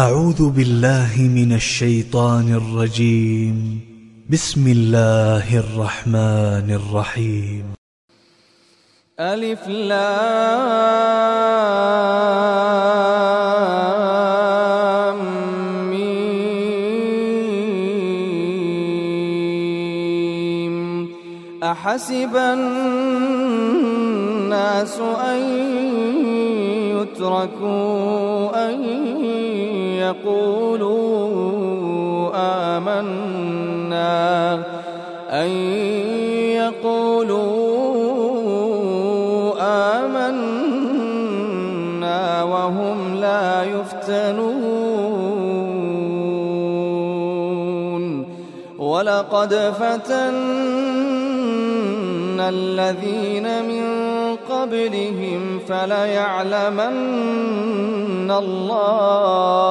أعوذ بالله من الشيطان الرجيم. بسم الله الرحمن الرحيم. ألف لام ميم. أحسب الناس أن يتركوا أن يقولوا آمنا وهم لا يفتنون. ولقد فتنا الذين من قبلهم فليعلمن الله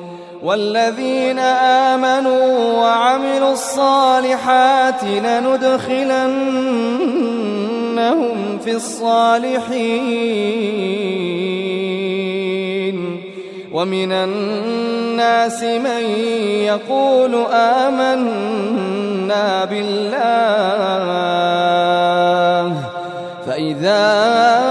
والذين آمنوا وعملوا الصالحات لندخلنهم في الصالحين. ومن الناس من يقول آمنا بالله فإذا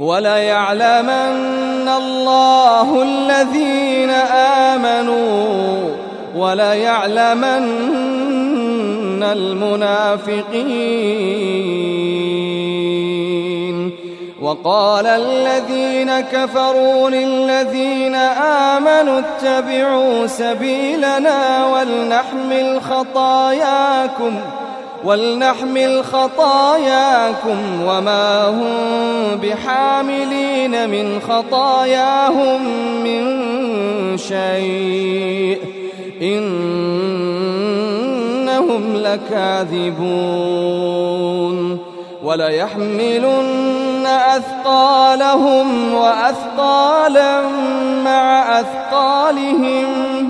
وليعلمن الله الذين آمنوا وليعلمن المنافقين. وقال الذين كفروا للذين آمنوا اتبعوا سبيلنا ولنحمل خطاياكم ولنحمل خطاياكم وما هم بحاملين من خطاياهم من شيء. إنهم لكاذبون. وليحملن أثقالهم وأثقالا مع أثقالهم.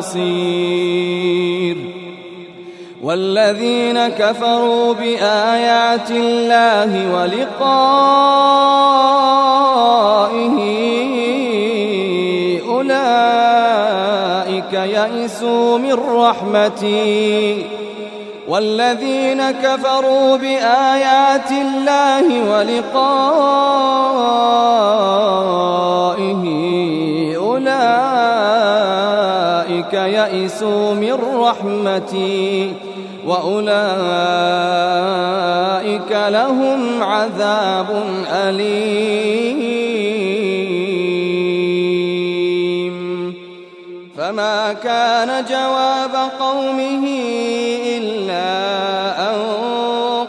نصير والذين كفروا بآيات الله ولقائه أولئك يئسوا من رحمتي. والذين كفروا بآيات الله ولقائه أولئك يئسوا من رحمتي وأولئك لهم عذاب أليم فما كان جواب قومه إلا أن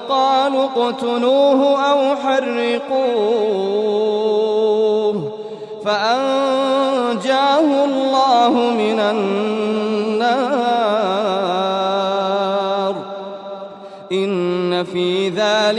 قالوا اقتلوه أو حرقوه فأنجاه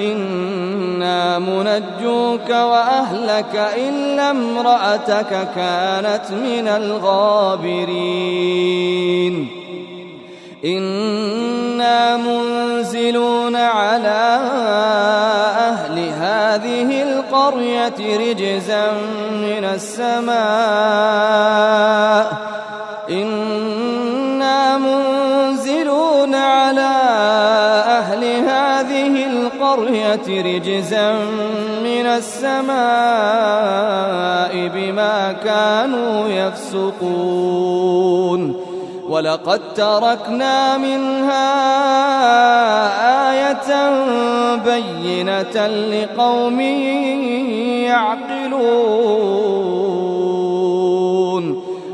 إنا منجوك وأهلك إلا امرأتك كانت من الغابرين إنا منزلون على أهل هذه القرية رجزا من السماء إنا القرية رجزا من السماء بما كانوا يفسقون. ولقد تركنا منها آية بينة لقوم يعقلون.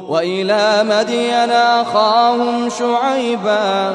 وإلى مدين أخاهم شعيبا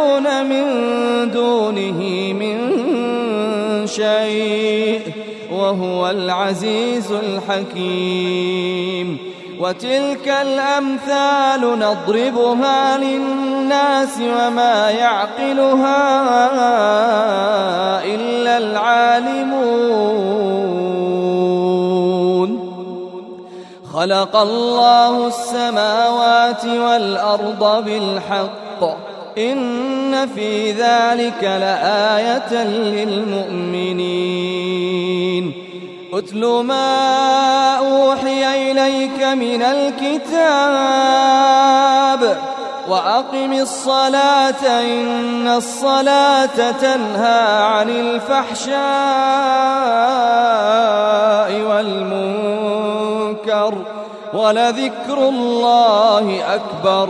من دونه من شيء وهو العزيز الحكيم. وتلك الأمثال نضربها للناس وما يعقلها إلا العالمون. خلق الله السماوات والأرض بالحق. إن في ذلك لآية للمؤمنين. اتل ما أوحي إليك من الكتاب وأقم الصلاة إن الصلاة تنهى عن الفحشاء والمنكر ولذكر الله أكبر.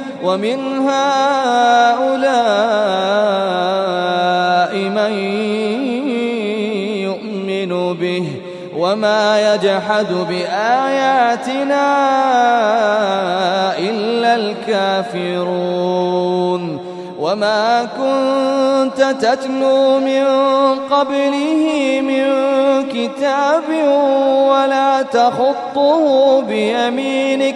ومن هؤلاء من يؤمن به وما يجحد بآياتنا إلا الكافرون. وما كنت تتلو من قبله من كتاب ولا تخطه بيمينك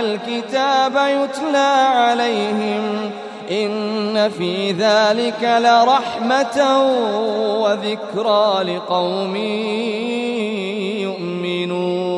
الكتاب يتلى عليهم إن في ذلك لرحمة وذكرى لقوم يؤمنون.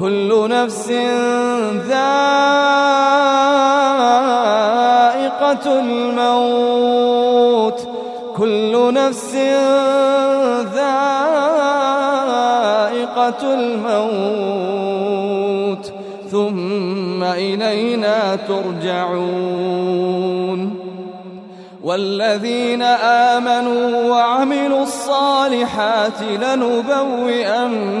كل نفس ذائقة الموت. كل نفس ذائقة الموت. ثم إلينا ترجعون. والذين آمنوا وعملوا الصالحات لنبوئنهم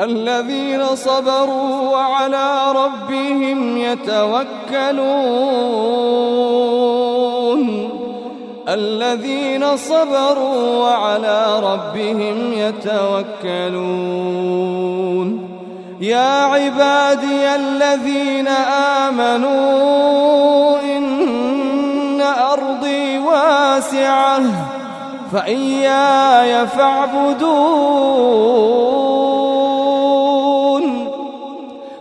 الذين صبروا وعلى ربهم يتوكلون. الذين صبروا وعلى ربهم يتوكلون. يا عبادي الذين آمنوا إن أرضي واسعة فإياي فاعبدون.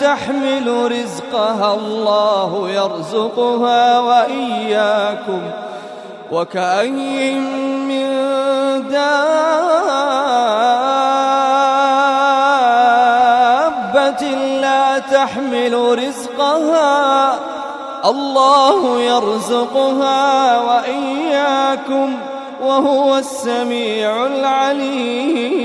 تحمل رزقها الله يرزقها وإياكم وكأي من دابة لا تحمل رزقها الله يرزقها وإياكم وهو السميع العليم.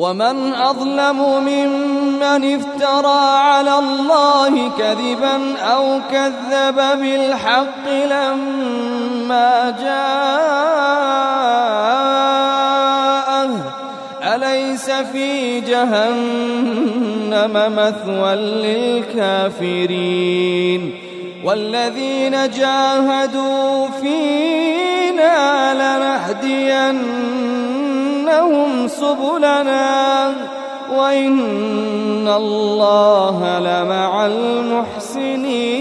ومن أظلم ممن افترى على الله كذبا أو كذب بالحق لما جاءه أليس في جهنم مثوى للكافرين والذين جاهدوا فينا لنهدينهم سبلنا وإن الله لمع المحسنين.